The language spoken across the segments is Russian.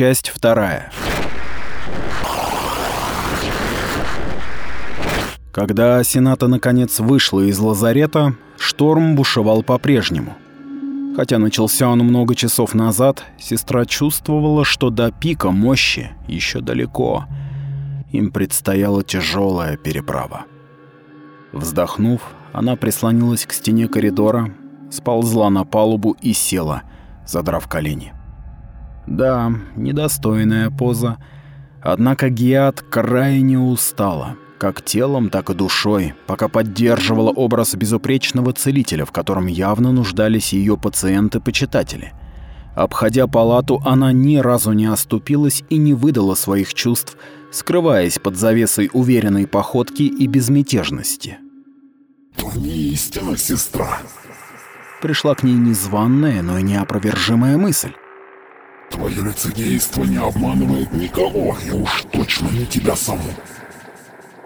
Часть вторая. Когда Сената наконец вышла из лазарета, шторм бушевал по-прежнему. Хотя начался он много часов назад, сестра чувствовала, что до пика мощи еще далеко. Им предстояла тяжелая переправа. Вздохнув, она прислонилась к стене коридора, сползла на палубу и села, задрав колени. Да, недостойная поза, однако Гиат крайне устала, как телом, так и душой, пока поддерживала образ безупречного целителя, в котором явно нуждались ее пациенты-почитатели. Обходя палату, она ни разу не оступилась и не выдала своих чувств, скрываясь под завесой уверенной походки и безмятежности. «То не истина, сестра», Пришла к ней незваная, но и неопровержимая мысль. Твое лицедейство не обманывает никого, и уж точно не тебя саму.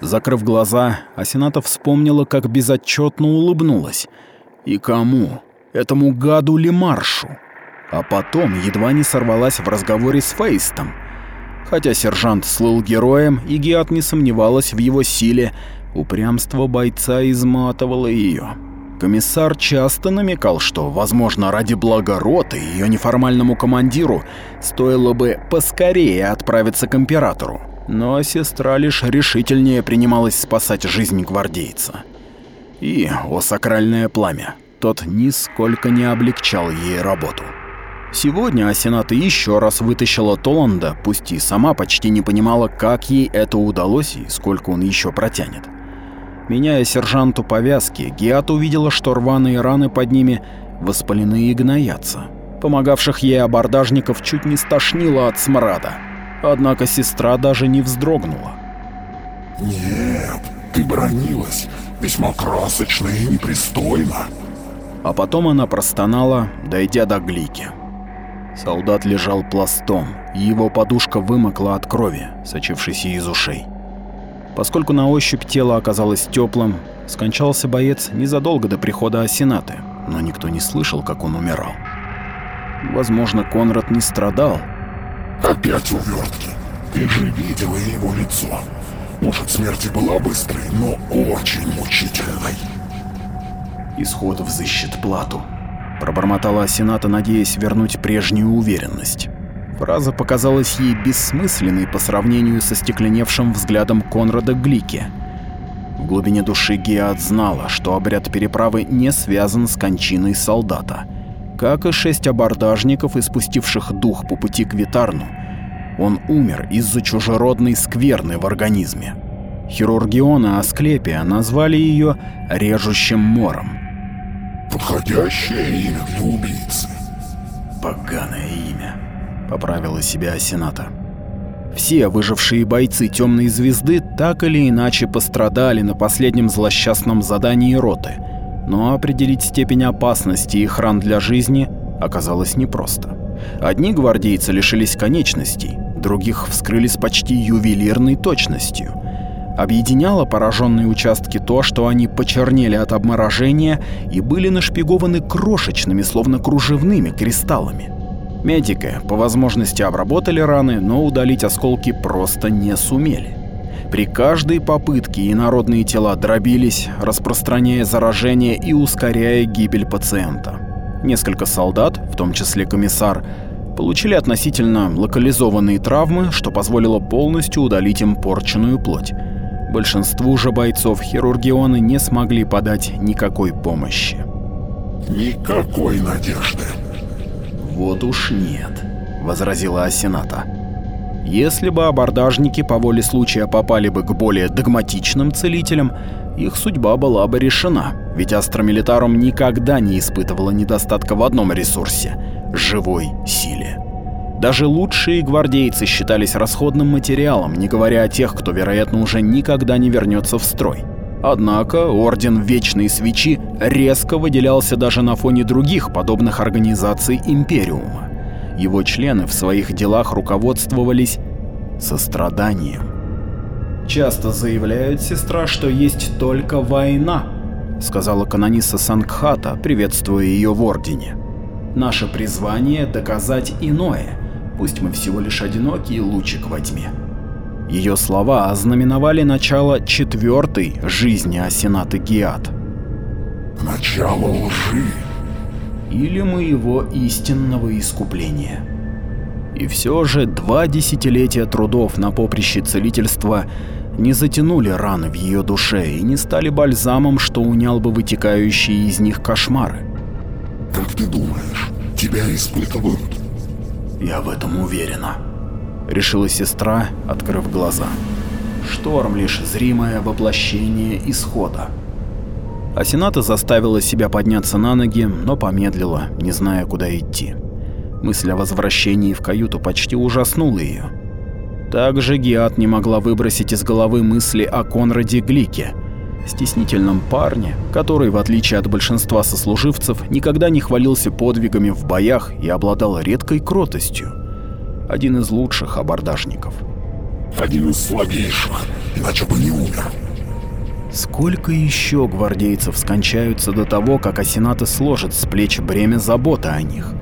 Закрыв глаза, Асената вспомнила, как безотчетно улыбнулась. И кому? Этому гаду Лемаршу. А потом едва не сорвалась в разговоре с Фейстом. Хотя сержант слыл героем, и Гиат не сомневалась в его силе, упрямство бойца изматывало ее. Комиссар часто намекал, что, возможно, ради блага роты и ее неформальному командиру стоило бы поскорее отправиться к императору. Но сестра лишь решительнее принималась спасать жизнь гвардейца. И, о сакральное пламя, тот нисколько не облегчал ей работу. Сегодня Асената еще раз вытащила Толанда, пусть и сама почти не понимала, как ей это удалось и сколько он еще протянет. Меняя сержанту повязки, Гиат увидела, что рваные раны под ними воспалены и гноятся. Помогавших ей абордажников чуть не стошнило от смрада. Однако сестра даже не вздрогнула. «Нет, ты бронилась весьма красочно и непристойно». А потом она простонала, дойдя до Глики. Солдат лежал пластом, и его подушка вымокла от крови, сочившейся из ушей. Поскольку на ощупь тело оказалось теплым, скончался боец незадолго до прихода Асенаты, но никто не слышал, как он умирал. Возможно, Конрад не страдал. «Опять увертки. Ты же видела его лицо. Может, смерть и была быстрой, но очень мучительной». «Исход взыщет плату», — пробормотала Асената, надеясь вернуть прежнюю уверенность. Фраза показалась ей бессмысленной по сравнению со стекленевшим взглядом Конрада Глики. В глубине души Геат знала, что обряд переправы не связан с кончиной солдата. Как и шесть абордажников, испустивших дух по пути к Витарну, он умер из-за чужеродной скверны в организме. Хирургиона Асклепия назвали ее «режущим мором». «Подходящее имя для убийцы». «Поганое имя», — поправила себя Сената. Все выжившие бойцы Темной Звезды так или иначе пострадали на последнем злосчастном задании роты, но определить степень опасности их ран для жизни оказалось непросто. Одни гвардейцы лишились конечностей, других вскрыли с почти ювелирной точностью. Объединяло пораженные участки то, что они почернели от обморожения и были нашпигованы крошечными, словно кружевными кристаллами. Медики по возможности обработали раны, но удалить осколки просто не сумели. При каждой попытке инородные тела дробились, распространяя заражение и ускоряя гибель пациента. Несколько солдат, в том числе комиссар, получили относительно локализованные травмы, что позволило полностью удалить им порченную плоть. Большинству же бойцов хирургионы не смогли подать никакой помощи. «Никакой надежды», «Вот уж нет», — возразила Асената. «Если бы абордажники по воле случая попали бы к более догматичным целителям, их судьба была бы решена, ведь Астра Милитарум никогда не испытывала недостатка в одном ресурсе — живой силе. Даже лучшие гвардейцы считались расходным материалом, не говоря о тех, кто, вероятно, уже никогда не вернется в строй. Однако Орден Вечной Свечи резко выделялся даже на фоне других подобных организаций Империума. Его члены в своих делах руководствовались состраданием. «Часто заявляет сестра, что есть только война», — сказала канониса Сангхата, приветствуя ее в Ордене. «Наше призвание — доказать иное, Пусть мы всего лишь одинокий лучик во тьме. Ее слова ознаменовали начало четвертой жизни Асената Гиат. Начало лжи. Или моего истинного искупления. И все же два десятилетия трудов на поприще целительства не затянули раны в ее душе и не стали бальзамом, что унял бы вытекающие из них кошмары. Как ты думаешь, тебя испытывают? Я в этом уверена, решила сестра, открыв глаза. Шторм лишь зримое воплощение исхода. Асената заставила себя подняться на ноги, но помедлила, не зная, куда идти. Мысль о возвращении в каюту почти ужаснула ее. Также Гиат не могла выбросить из головы мысли о Конраде Глике, стеснительном парне, который, в отличие от большинства сослуживцев, никогда не хвалился подвигами в боях и обладал редкой кротостью. Один из лучших абордажников. Один из слабейших, иначе бы не умер. Сколько еще гвардейцев скончаются до того, как Асената сложит с плеч бремя заботы о них?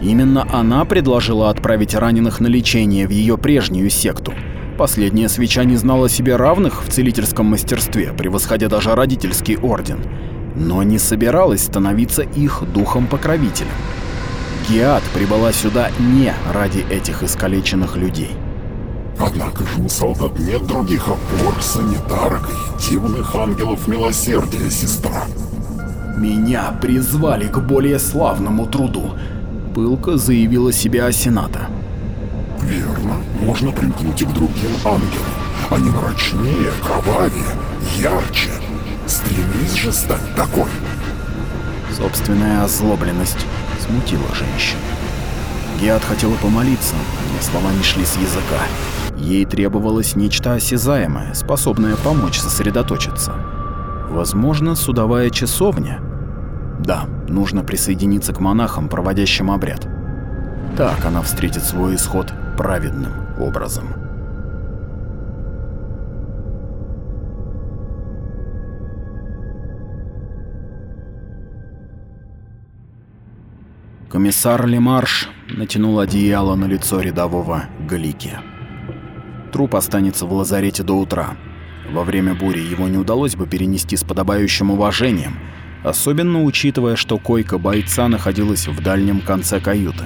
Именно она предложила отправить раненых на лечение в ее прежнюю секту. Последняя свеча не знала себе равных в целительском мастерстве, превосходя даже родительский орден, но не собиралась становиться их духом-покровителем. Гиат прибыла сюда не ради этих искалеченных людей. Однако же у солдат нет других опор, санитарок и дивных ангелов милосердия, сестра. Меня призвали к более славному труду, пылко заявила себе Асената. Верно, можно примкнуть и к другим ангелам. Они мрачнее, кровавее, ярче. Стремись же стать такой. Собственная озлобленность смутила женщину. Геат хотела помолиться, но слова не шли с языка. Ей требовалось нечто осязаемое, способное помочь сосредоточиться. Возможно, судовая часовня? Да, нужно присоединиться к монахам, проводящим обряд. Так она встретит свой исход праведным образом. Комиссар Лемарш натянул одеяло на лицо рядового Галики. Труп останется в лазарете до утра. Во время бури его не удалось бы перенести с подобающим уважением, особенно учитывая, что койка бойца находилась в дальнем конце каюты.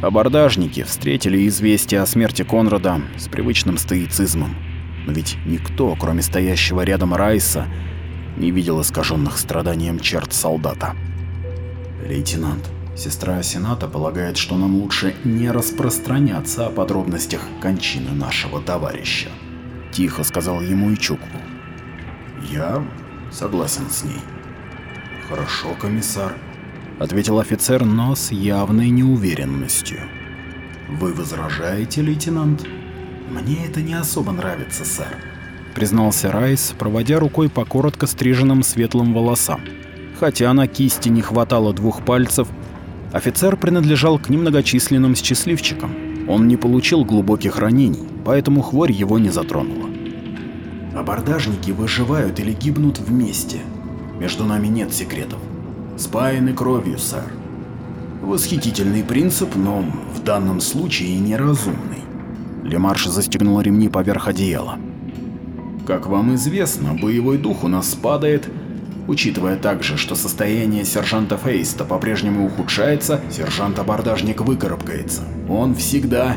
Абордажники встретили известие о смерти Конрада с привычным стоицизмом. Но ведь никто, кроме стоящего рядом Райса, не видел искаженных страданием черт солдата. «Лейтенант, сестра Сената полагает, что нам лучше не распространяться о подробностях кончины нашего товарища», — тихо сказал ему Ичукву. «Я согласен с ней». «Хорошо, комиссар», — ответил офицер, но с явной неуверенностью. «Вы возражаете, лейтенант?» «Мне это не особо нравится, сэр», — признался Райс, проводя рукой по коротко стриженным светлым волосам. Хотя на кисти не хватало двух пальцев, офицер принадлежал к немногочисленным счастливчикам. Он не получил глубоких ранений, поэтому хворь его не затронула. «Абордажники выживают или гибнут вместе. Между нами нет секретов. Спаяны кровью, сэр. Восхитительный принцип, но в данном случае неразумный. Лемарш застегнул ремни поверх одеяла. Как вам известно, боевой дух у нас падает, учитывая также, что состояние сержанта Фейста по-прежнему ухудшается, сержант-абордажник выкарабкается. Он всегда...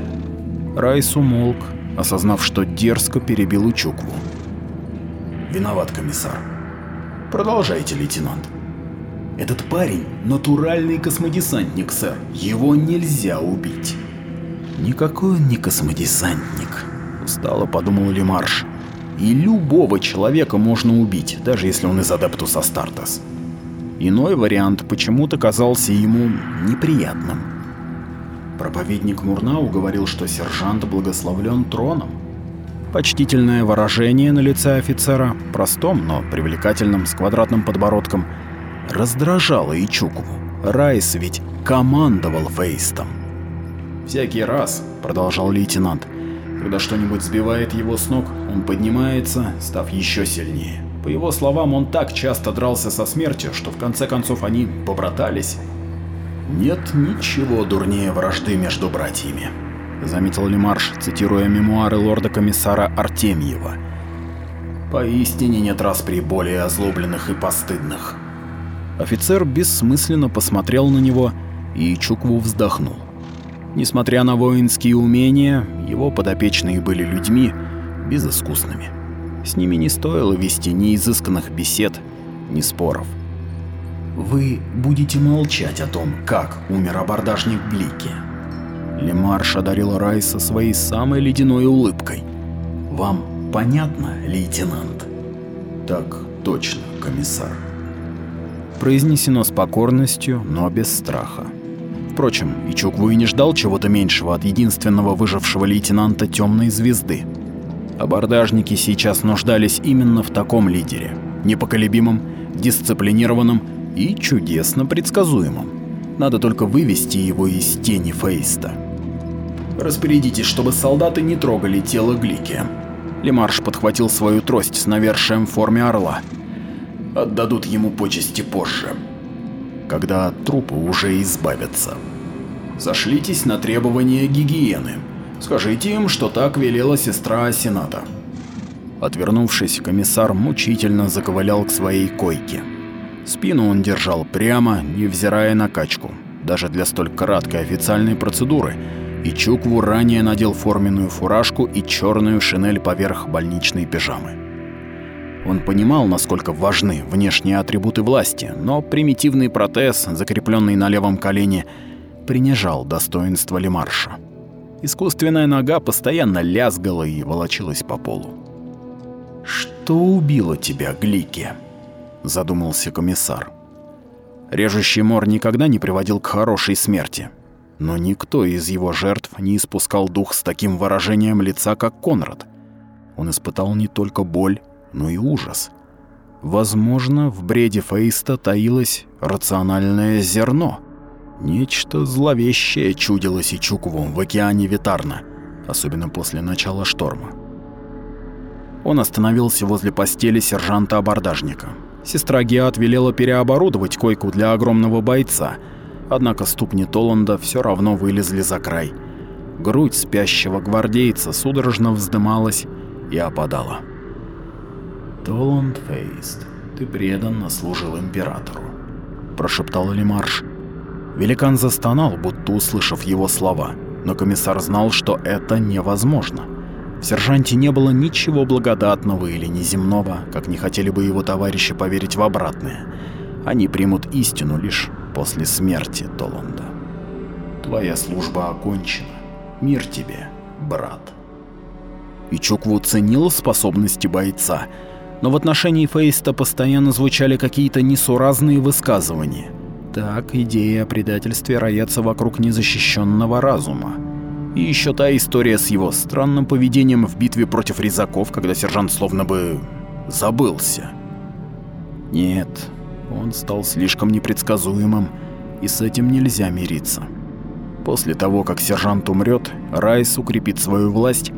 Райс умолк, осознав, что дерзко перебил Учукву. Виноват, комиссар. Продолжайте, лейтенант. Этот парень – натуральный космодесантник, сэр. Его нельзя убить. Никакой он не космодесантник, устало подумал Лемарш. И любого человека можно убить, даже если он из Адептус Астартес. Иной вариант почему-то казался ему неприятным. Проповедник Мурнау говорил, что сержант благословлен троном. Почтительное выражение на лице офицера, простом, но привлекательном, с квадратным подбородком, раздражало Ичукову. Райс ведь командовал Фейстом. «Всякий раз», — продолжал лейтенант, — «когда что-нибудь сбивает его с ног, он поднимается, став еще сильнее. По его словам, он так часто дрался со смертью, что в конце концов они побратались». «Нет ничего дурнее вражды между братьями», — заметил Лемарш, цитируя мемуары лорда-комиссара Артемьева. «Поистине нет распри более озлобленных и постыдных». Офицер бессмысленно посмотрел на него, и Чукву вздохнул. Несмотря на воинские умения, его подопечные были людьми безыскусными. С ними не стоило вести ни изысканных бесед, ни споров. Вы будете молчать о том, как умер абордажник Глики. Лемарш одарил Райса своей самой ледяной улыбкой. Вам понятно, лейтенант? Так точно, комиссар. Произнесено с покорностью, но без страха. Впрочем, и Чукву и не ждал чего-то меньшего от единственного выжившего лейтенанта Темной Звезды. Абордажники сейчас нуждались именно в таком лидере. Непоколебимом, дисциплинированном и чудесно предсказуемым. Надо только вывести его из тени Фейста. «Распорядитесь, чтобы солдаты не трогали тело Глики». Лемарш подхватил свою трость с навершием в форме орла. «Отдадут ему почести позже, когда от трупа уже избавятся. Сошлитесь на требования гигиены. Скажите им, что так велела сестра Сената». Отвернувшись, комиссар мучительно заковылял к своей койке. Спину он держал прямо, невзирая на качку, даже для столь краткой официальной процедуры, и Чукву ранее надел форменную фуражку и черную шинель поверх больничной пижамы. Он понимал, насколько важны внешние атрибуты власти, но примитивный протез, закрепленный на левом колене, принижал достоинство Лемарша. Искусственная нога постоянно лязгала и волочилась по полу. «Что убило тебя, Глики?» – задумался комиссар. Режущий мор никогда не приводил к хорошей смерти, но никто из его жертв не испускал дух с таким выражением лица, как Конрад. Он испытал не только боль, но и ужас. Возможно, в бреде Фейста таилось рациональное зерно. Нечто зловещее чудилось и Чукову в океане Витарна, особенно после начала шторма. Он остановился возле постели сержанта-абордажника. Сестра Геат велела переоборудовать койку для огромного бойца, однако ступни Толанда все равно вылезли за край. Грудь спящего гвардейца судорожно вздымалась и опадала. «Толанд Фейст, ты преданно служил императору», – прошептал Лемарш. Великан застонал, будто услышав его слова, но комиссар знал, что это невозможно. В сержанте не было ничего благодатного или неземного, как не хотели бы его товарищи поверить в обратное. Они примут истину лишь после смерти Толанда. Твоя служба окончена. Мир тебе, брат. И Чукву ценил способности бойца, но в отношении Фейста постоянно звучали какие-то несуразные высказывания. Так идеи о предательстве роятся вокруг незащищенного разума. И еще та история с его странным поведением в битве против резаков, когда сержант словно бы забылся. Нет, он стал слишком непредсказуемым, и с этим нельзя мириться. После того, как сержант умрет, Райс укрепит свою власть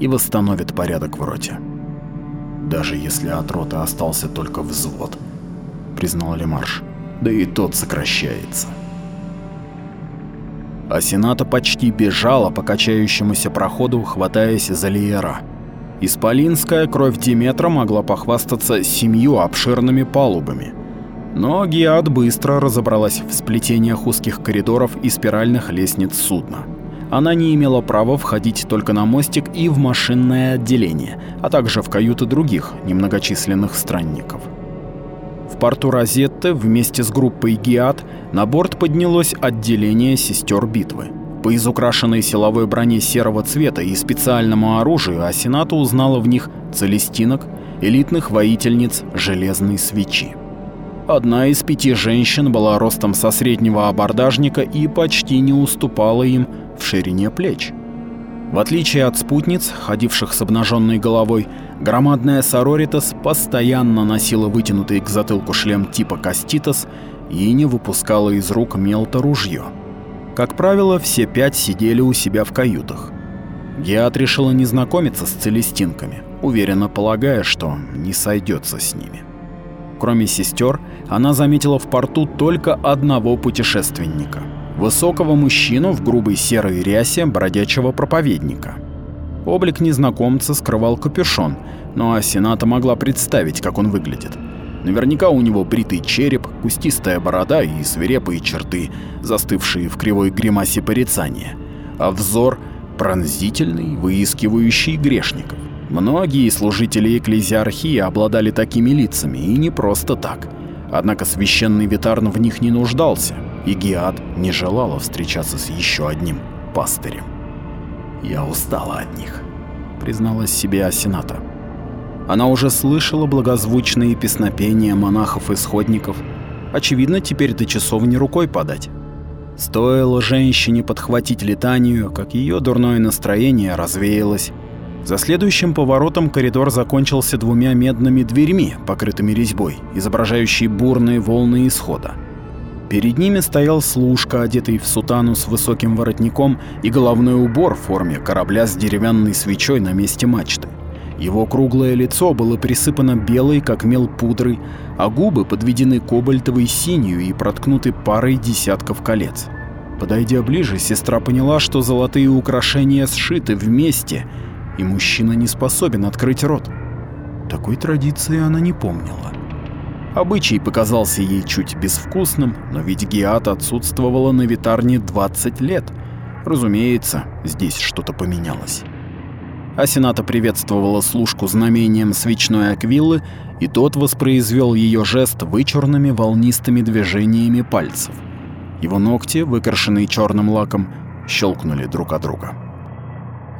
и восстановит порядок в роте. Даже если от роты остался только взвод, признал Лемарш, да и тот сокращается а Сената почти бежала по качающемуся проходу, хватаясь за леера. Исполинская кровь Диметра могла похвастаться семью обширными палубами. Но Гиад быстро разобралась в сплетениях узких коридоров и спиральных лестниц судна. Она не имела права входить только на мостик и в машинное отделение, а также в каюты других немногочисленных странников. В порту Розетте вместе с группой Гиат на борт поднялось отделение сестер битвы. По изукрашенной силовой броне серого цвета и специальному оружию Асената узнала в них целестинок, элитных воительниц железной свечи. Одна из пяти женщин была ростом со среднего абордажника и почти не уступала им в ширине плеч. В отличие от спутниц, ходивших с обнаженной головой, громадная Сороритас постоянно носила вытянутый к затылку шлем типа Каститас и не выпускала из рук мелто ружье. Как правило, все пять сидели у себя в каютах. Геат решила не знакомиться с целестинками, уверенно полагая, что не сойдется с ними. Кроме сестер, она заметила в порту только одного путешественника – Высокого мужчину в грубой серой рясе бродячего проповедника. Облик незнакомца скрывал капюшон, но Асената могла представить, как он выглядит. Наверняка у него бритый череп, кустистая борода и свирепые черты, застывшие в кривой гримасе порицания. А взор пронзительный, выискивающий грешников. Многие служители экклезиархии обладали такими лицами, и не просто так. Однако священный Витарн в них не нуждался, и Гиат не желала встречаться с еще одним пастырем. «Я устала от них», — призналась себе Асената. Она уже слышала благозвучные песнопения монахов-исходников. Очевидно, теперь до часовни рукой подать. Стоило женщине подхватить летанию, как ее дурное настроение развеялось. За следующим поворотом коридор закончился двумя медными дверьми, покрытыми резьбой, изображающей бурные волны исхода. Перед ними стоял служка, одетый в сутану с высоким воротником и головной убор в форме корабля с деревянной свечой на месте мачты. Его круглое лицо было присыпано белой, как мел пудрой, а губы подведены кобальтовой синью и проткнуты парой десятков колец. Подойдя ближе, сестра поняла, что золотые украшения сшиты вместе, и мужчина не способен открыть рот. Такой традиции она не помнила. Обычай показался ей чуть безвкусным, но ведь Геат отсутствовала на Витарне 20 лет. Разумеется, здесь что-то поменялось. Асената приветствовала служку знамением свечной аквиллы, и тот воспроизвел ее жест вычурными волнистыми движениями пальцев. Его ногти, выкрашенные черным лаком, щелкнули друг от друга.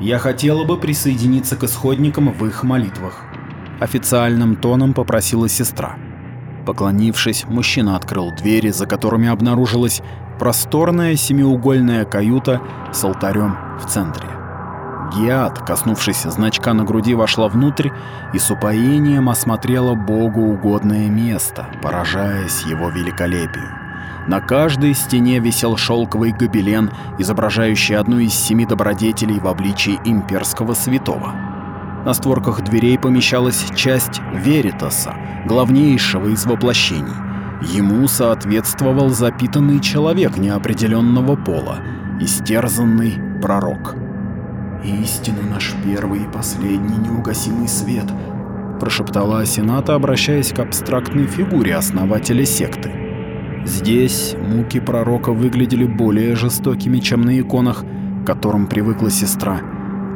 «Я хотела бы присоединиться к исходникам в их молитвах», — официальным тоном попросила сестра. Поклонившись, мужчина открыл двери, за которыми обнаружилась просторная семиугольная каюта с алтарем в центре. Гиат, коснувшись значка на груди, вошла внутрь и с упоением осмотрела Богу угодное место, поражаясь его великолепию. На каждой стене висел шелковый гобелен, изображающий одну из семи добродетелей в обличии имперского святого. На створках дверей помещалась часть Веритаса, главнейшего из воплощений. Ему соответствовал запитанный человек неопределенного пола, истерзанный пророк. «Истина наш первый и последний неугасимый свет», – прошептала Асената, обращаясь к абстрактной фигуре основателя секты. Здесь муки пророка выглядели более жестокими, чем на иконах, к которым привыкла сестра.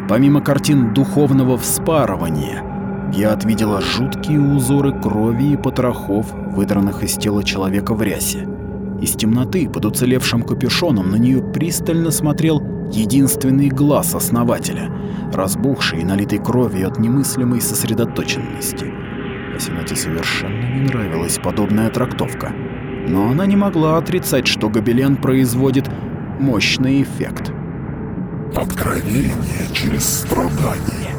Помимо картин духовного вспарывания, я отвидела жуткие узоры крови и потрохов, выдранных из тела человека в рясе. Из темноты под уцелевшим капюшоном на нее пристально смотрел единственный глаз основателя, разбухший и налитый кровью от немыслимой сосредоточенности. Асинате совершенно не нравилась подобная трактовка, но она не могла отрицать, что гобелен производит мощный эффект. Откровение через страдания.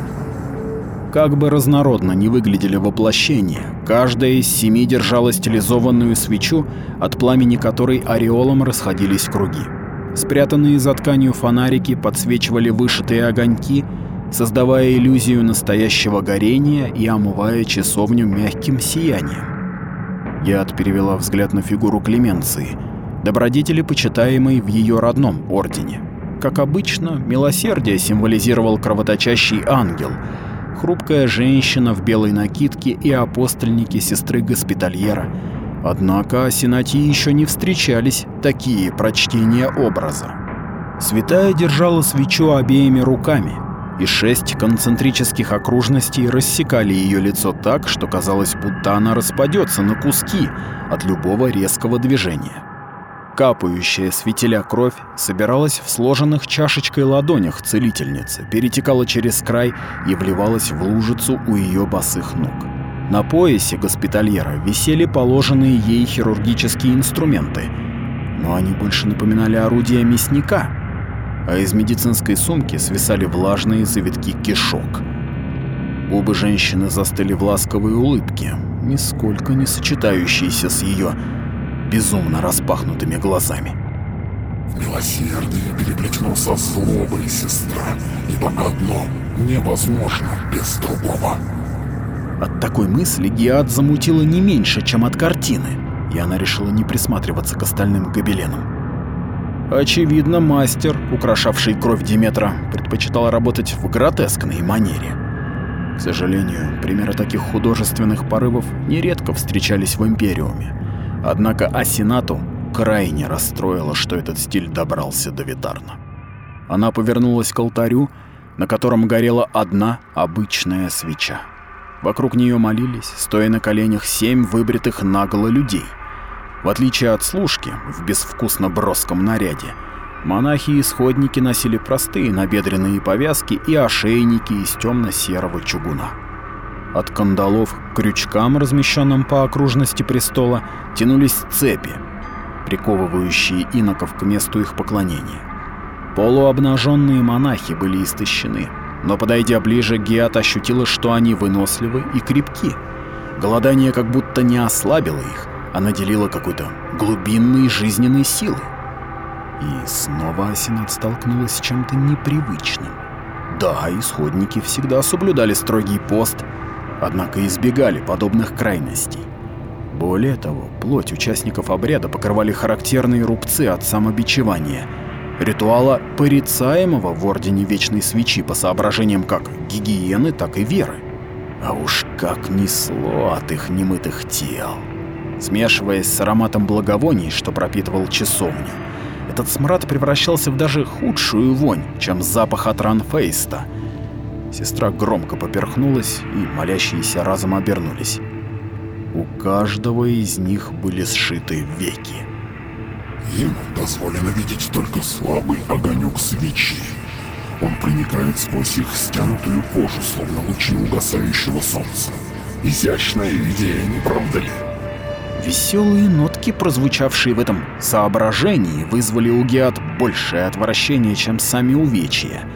Как бы разнородно ни выглядели воплощения, каждая из семи держала стилизованную свечу, от пламени которой ореолом расходились круги. Спрятанные за тканью фонарики подсвечивали вышитые огоньки, создавая иллюзию настоящего горения и омывая часовню мягким сиянием. Яд перевела взгляд на фигуру Клеменции, добродетели, почитаемой в ее родном ордене. Как обычно, милосердие символизировал кровоточащий ангел, хрупкая женщина в белой накидке и апостольники сестры Госпитальера — Однако Синати еще не встречались такие прочтения образа. Святая держала свечу обеими руками, и шесть концентрических окружностей рассекали ее лицо так, что казалось, будто она распадется на куски от любого резкого движения. Капающая светиля кровь собиралась в сложенных чашечкой ладонях целительницы, перетекала через край и вливалась в лужицу у ее босых ног. На поясе госпитальера висели положенные ей хирургические инструменты, но они больше напоминали орудия мясника, а из медицинской сумки свисали влажные завитки кишок. Губы женщины застыли в ласковой улыбке, нисколько не сочетающейся с ее безумно распахнутыми глазами. Милосердие переплетено со злобой, сестра, ибо одно невозможно без другого. От такой мысли Гиат замутила не меньше, чем от картины, и она решила не присматриваться к остальным гобеленам. Очевидно, мастер, украшавший кровь Диметра, предпочитал работать в гротескной манере. К сожалению, примеры таких художественных порывов нередко встречались в Империуме. Однако Асинату крайне расстроило, что этот стиль добрался до Витарна. Она повернулась к алтарю, на котором горела одна обычная свеча. Вокруг нее молились, стоя на коленях, семь выбритых наголо людей — в отличие от служки в безвкусно броском наряде, монахи и исходники носили простые набедренные повязки и ошейники из темно-серого чугуна. От кандалов к крючкам, размещенным по окружности престола, тянулись цепи, приковывающие иноков к месту их поклонения. Полуобнаженные монахи были истощены, но подойдя ближе, Геат ощутила, что они выносливы и крепки. Голодание как будто не ослабило их, она делила какой-то глубинной жизненной силой. И снова Асинат столкнулась с чем-то непривычным. Да, исходники всегда соблюдали строгий пост, однако избегали подобных крайностей. Более того, плоть участников обряда покрывали характерные рубцы от самобичевания, ритуала порицаемого в Ордене Вечной Свечи по соображениям как гигиены, так и веры. А уж как несло от их немытых тел смешиваясь с ароматом благовоний, что пропитывал часовню. Этот смрад превращался в даже худшую вонь, чем запах от Ранфейста. Сестра громко поперхнулась, и молящиеся разом обернулись. У каждого из них были сшиты веки. Им дозволено видеть только слабый огонек свечи. Он проникает сквозь их стянутую кожу, словно лучи угасающего солнца. Изящная идея, не правда ли? Веселые нотки, прозвучавшие в этом соображении, вызвали у Геат большее отвращение, чем сами увечья.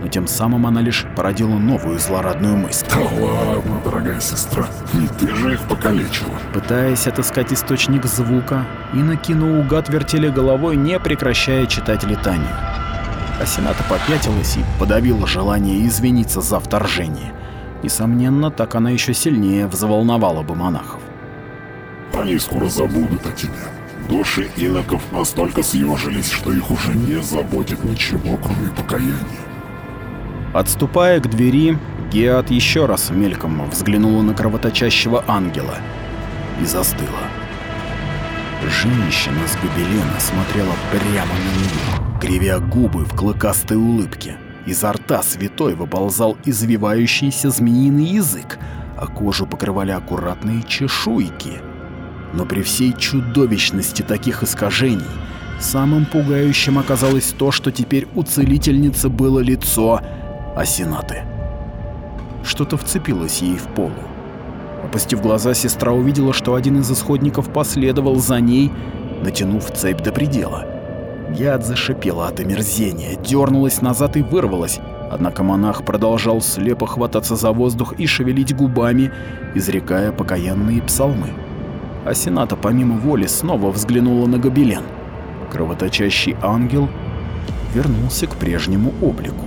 Но тем самым она лишь породила новую злорадную мысль. Да ладно, дорогая сестра, не ты же их покалечила. Пытаясь отыскать источник звука, Инноки наугад вертели головой, не прекращая читать летанию. Асената попятилась и подавила желание извиниться за вторжение. Несомненно, так она еще сильнее взволновала бы монахов. Они скоро забудут о тебе. Души иноков настолько съежились, что их уже не заботит ничего, кроме покаяния. Отступая к двери, Геат еще раз мельком взглянула на кровоточащего ангела и застыла. Женщина с гобелена смотрела прямо на нее, кривя губы в клыкастой улыбке. Изо рта святой выползал извивающийся змеиный язык, а кожу покрывали аккуратные чешуйки — но при всей чудовищности таких искажений, самым пугающим оказалось то, что теперь у целительницы было лицо Асинаты. Что-то вцепилось ей в полу. Опустив глаза, сестра увидела, что один из исходников последовал за ней, натянув цепь до предела. Яд зашипела от омерзения, дернулась назад и вырвалась, однако монах продолжал слепо хвататься за воздух и шевелить губами, изрекая покаянные псалмы а Сената помимо воли снова взглянула на гобелен. Кровоточащий ангел вернулся к прежнему облику.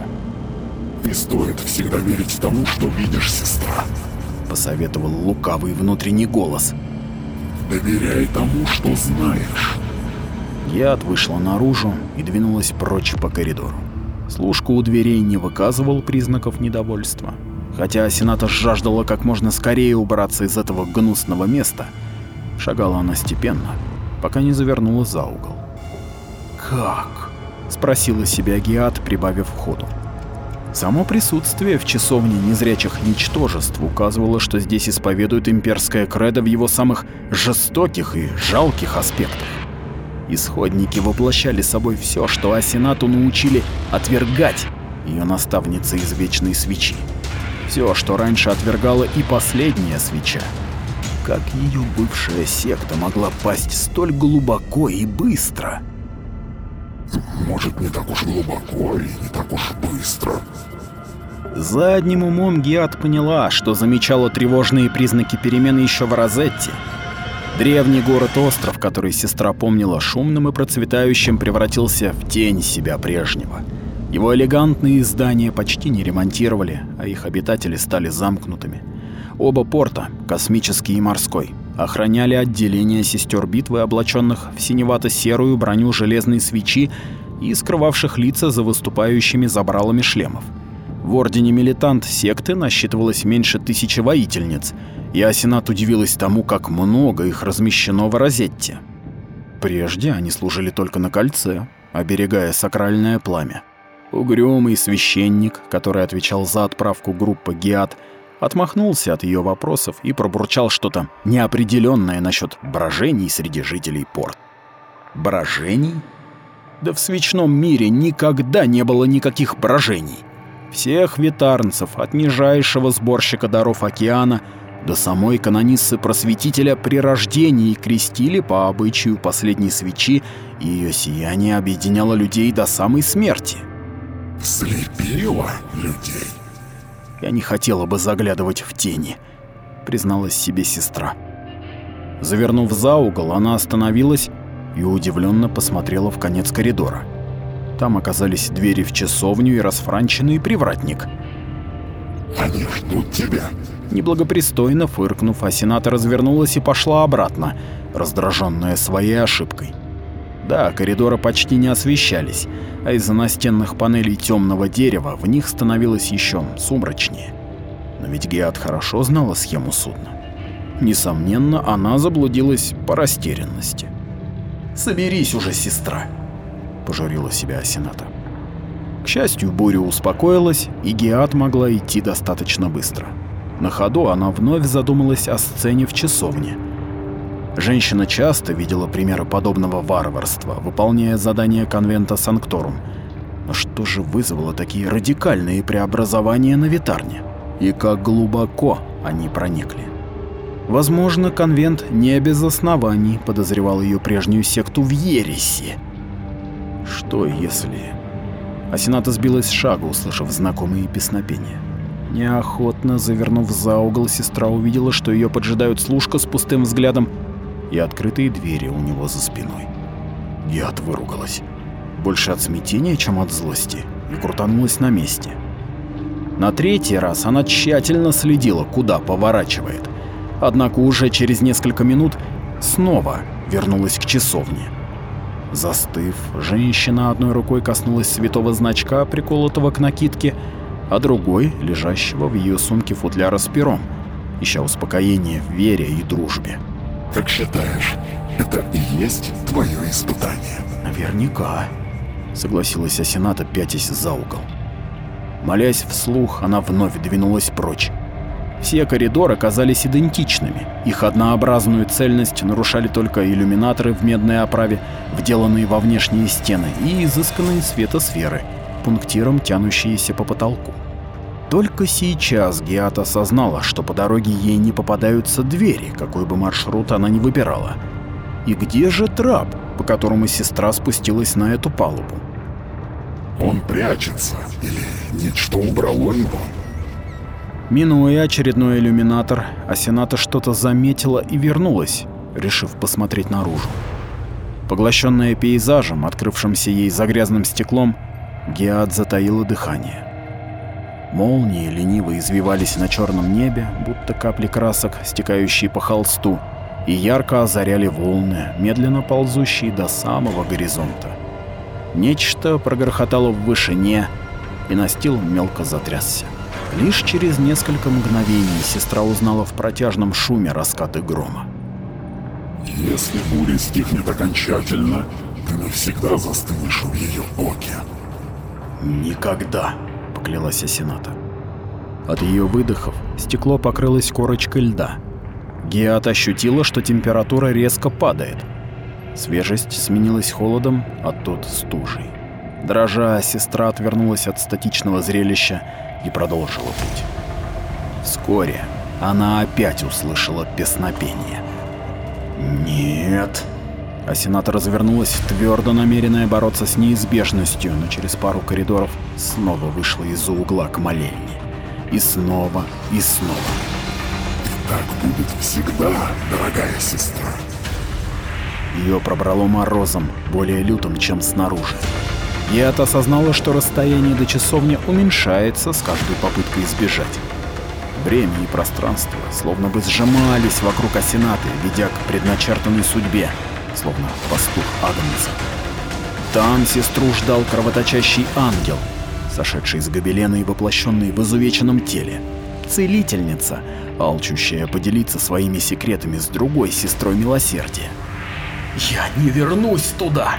«Не стоит всегда верить тому, что видишь, сестра», — посоветовал лукавый внутренний голос. «Доверяй тому, что знаешь». Яд вышла наружу и двинулась прочь по коридору. Служка у дверей не выказывал признаков недовольства. Хотя Сената жаждала как можно скорее убраться из этого гнусного места — Шагала она степенно, пока не завернула за угол. «Как?» — спросила себя Геат, прибавив ходу. Само присутствие в часовне незрячих ничтожеств указывало, что здесь исповедуют имперское кредо в его самых жестоких и жалких аспектах. Исходники воплощали собой все, что Асенату научили отвергать ее наставница из Вечной Свечи. Все, что раньше отвергала и последняя свеча — как ее бывшая секта могла пасть столь глубоко и быстро? Может, не так уж глубоко и не так уж быстро. Задним умом Гиат поняла, что замечала тревожные признаки перемены еще в Розетте. Древний город-остров, который сестра помнила шумным и процветающим, превратился в тень себя прежнего. Его элегантные здания почти не ремонтировали, а их обитатели стали замкнутыми. Оба порта, космический и морской, охраняли отделение сестер битвы, облаченных в синевато-серую броню железной свечи и скрывавших лица за выступающими забралами шлемов. В Ордене Милитант секты насчитывалось меньше тысячи воительниц, и Асенат удивилась тому, как много их размещено в Розетте. Прежде они служили только на кольце, оберегая сакральное пламя. Угрюмый священник, который отвечал за отправку группы Гиат, отмахнулся от ее вопросов и пробурчал что-то неопределенное насчет брожений среди жителей порт. Брожений? Да в свечном мире никогда не было никаких брожений. Всех витарнцев, от нижайшего сборщика даров океана до самой канониссы-просветителя при рождении крестили по обычаю последней свечи, и ее сияние объединяло людей до самой смерти. Слепило людей. Я не хотела бы заглядывать в тени, призналась себе сестра. Завернув за угол, она остановилась и удивленно посмотрела в конец коридора. Там оказались двери в часовню и расфранченный привратник. Они ждут тебя. Неблагопристойно фыркнув, Асената развернулась и пошла обратно, раздраженная своей ошибкой. Да, коридоры почти не освещались, а из-за настенных панелей темного дерева в них становилось еще сумрачнее. Но ведь Геат хорошо знала схему судна. Несомненно, она заблудилась по растерянности. «Соберись уже, сестра!» – пожурила себя Асената. К счастью, буря успокоилась, и Геат могла идти достаточно быстро. На ходу она вновь задумалась о сцене в часовне. Женщина часто видела примеры подобного варварства, выполняя задания конвента Санкторум. Но что же вызвало такие радикальные преобразования на Витарне? И как глубоко они проникли? Возможно, конвент не без оснований подозревал ее прежнюю секту в ереси. Что если... Асената сбилась с шага, услышав знакомые песнопения. Неохотно завернув за угол, сестра увидела, что ее поджидают служка с пустым взглядом и открытые двери у него за спиной. Гиат выругалась. Больше от смятения, чем от злости, и крутанулась на месте. На третий раз она тщательно следила, куда поворачивает. Однако уже через несколько минут снова вернулась к часовне. Застыв, женщина одной рукой коснулась святого значка, приколотого к накидке, а другой — лежащего в ее сумке футляра с пером, ища успокоение в вере и дружбе. Как считаешь, это и есть твое испытание? Наверняка, согласилась Асената, пятясь за угол. Молясь вслух, она вновь двинулась прочь. Все коридоры казались идентичными. Их однообразную цельность нарушали только иллюминаторы в медной оправе, вделанные во внешние стены, и изысканные светосферы, пунктиром тянущиеся по потолку. Только сейчас Геата осознала, что по дороге ей не попадаются двери, какой бы маршрут она ни выбирала. И где же трап, по которому сестра спустилась на эту палубу? Он прячется, или нечто убрало его? Минуя очередной иллюминатор, Асената что-то заметила и вернулась, решив посмотреть наружу. Поглощенная пейзажем, открывшимся ей за грязным стеклом, Геат затаила дыхание. Молнии лениво извивались на черном небе, будто капли красок, стекающие по холсту, и ярко озаряли волны, медленно ползущие до самого горизонта. Нечто прогрохотало в вышине, и настил мелко затрясся. Лишь через несколько мгновений сестра узнала в протяжном шуме раскаты грома. Если буря стихнет окончательно, ты навсегда застынешь в ее оке. «Никогда!» — поклялась Асената. От ее выдохов стекло покрылось корочкой льда. Геат ощутила, что температура резко падает. Свежесть сменилась холодом, а тот — стужей. Дрожа, сестра отвернулась от статичного зрелища и продолжила путь. Вскоре она опять услышала песнопение. «Нет!» А сенатор развернулась, твердо намеренная бороться с неизбежностью, но через пару коридоров снова вышла из-за угла к молельне. И снова, и снова. И так будет всегда, дорогая сестра. Ее пробрало морозом, более лютым, чем снаружи. Яд осознала, что расстояние до часовни уменьшается с каждой попыткой избежать. Время и пространство словно бы сжимались вокруг Асенаты, ведя к предначертанной судьбе, словно пастух Агнца. Там сестру ждал кровоточащий ангел, сошедший из гобелена и воплощенный в изувеченном теле. Целительница, алчущая поделиться своими секретами с другой сестрой милосердия. «Я не вернусь туда!»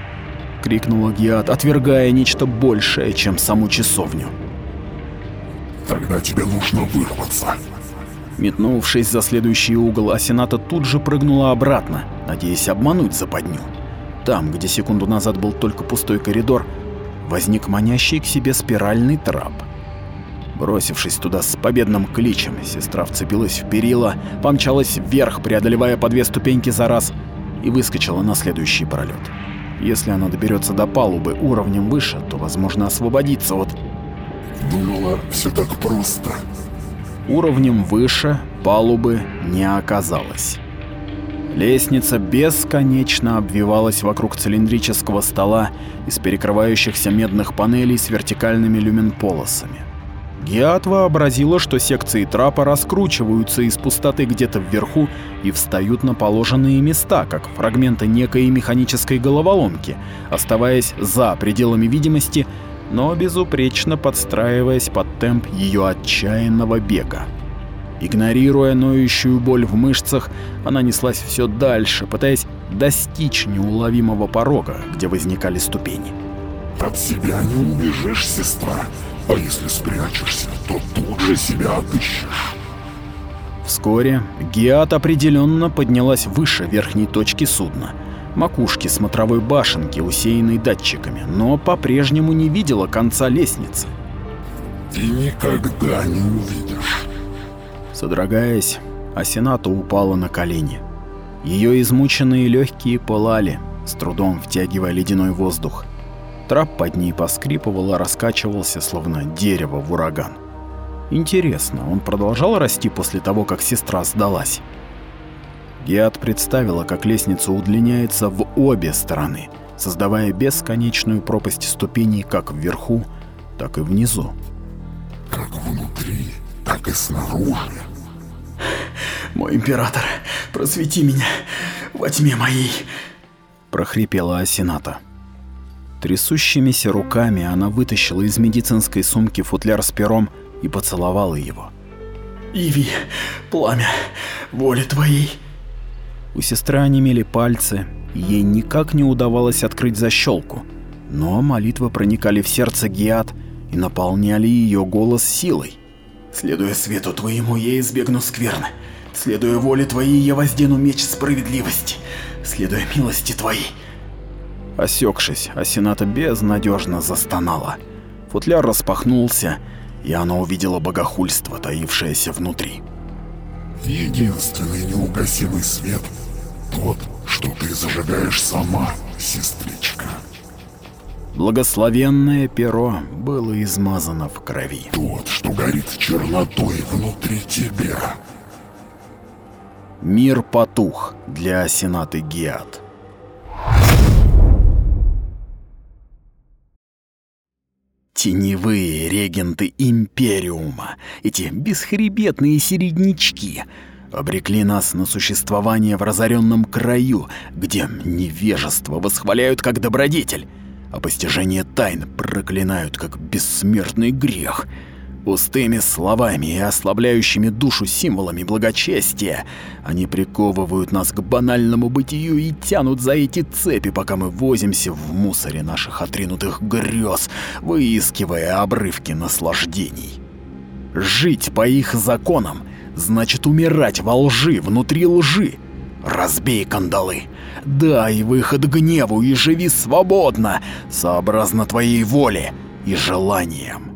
— крикнула Гиат, отвергая нечто большее, чем саму часовню. Тогда тебе нужно вырваться. Метнувшись за следующий угол, Асената тут же прыгнула обратно, надеясь обмануть западню. Там, где секунду назад был только пустой коридор, возник манящий к себе спиральный трап. Бросившись туда с победным кличем, сестра вцепилась в перила, помчалась вверх, преодолевая по две ступеньки за раз, и выскочила на следующий пролет. Если она доберется до палубы уровнем выше, то, возможно, освободиться от Думала, все так просто. Уровнем выше палубы не оказалось. Лестница бесконечно обвивалась вокруг цилиндрического стола из перекрывающихся медных панелей с вертикальными люменполосами. Геат вообразила, что секции трапа раскручиваются из пустоты где-то вверху и встают на положенные места, как фрагменты некой механической головоломки, оставаясь за пределами видимости но безупречно подстраиваясь под темп ее отчаянного бега. Игнорируя ноющую боль в мышцах, она неслась все дальше, пытаясь достичь неуловимого порога, где возникали ступени. От себя не убежишь, сестра. А если спрячешься, то тут же себя отыщешь. Вскоре Геат определенно поднялась выше верхней точки судна — макушки смотровой башенки, усеянной датчиками, но по-прежнему не видела конца лестницы. «Ты никогда не увидишь». Содрогаясь, Асената упала на колени. Ее измученные легкие пылали, с трудом втягивая ледяной воздух. Трап под ней поскрипывал и раскачивался, словно дерево в ураган. Интересно, он продолжал расти после того, как сестра сдалась? Геат представила, как лестница удлиняется в обе стороны, создавая бесконечную пропасть ступеней как вверху, так и внизу. Как внутри, так и снаружи. «Мой император, просвети меня во тьме моей!» прохрипела Асената. Трясущимися руками она вытащила из медицинской сумки футляр с пером и поцеловала его. «Иви, пламя воли твоей!» У сестры онемели пальцы, ей никак не удавалось открыть защелку, но молитвы проникали в сердце Гиат и наполняли ее голос силой. «Следуя свету твоему, я избегну скверны. Следуя воле твоей, я воздену меч справедливости. Следуя милости твоей». Осекшись, Асената безнадежно застонала. Футляр распахнулся, и она увидела богохульство, таившееся внутри. Единственный неугасимый свет тот, что ты зажигаешь сама, сестричка. Благословенное перо было измазано в крови. Тот, что горит чернотой внутри тебя. Мир потух для Сенаты Гиат. Теневые регенты Империума, эти бесхребетные середнячки — обрекли нас на существование в разоренном краю, где невежество восхваляют как добродетель, а постижение тайн проклинают как бессмертный грех. Пустыми словами и ослабляющими душу символами благочестия они приковывают нас к банальному бытию и тянут за эти цепи, пока мы возимся в мусоре наших отринутых грез, выискивая обрывки наслаждений. Жить по их законам — значит умирать во лжи, внутри лжи. Разбей кандалы, дай выход гневу и живи свободно, сообразно твоей воле и желаниям.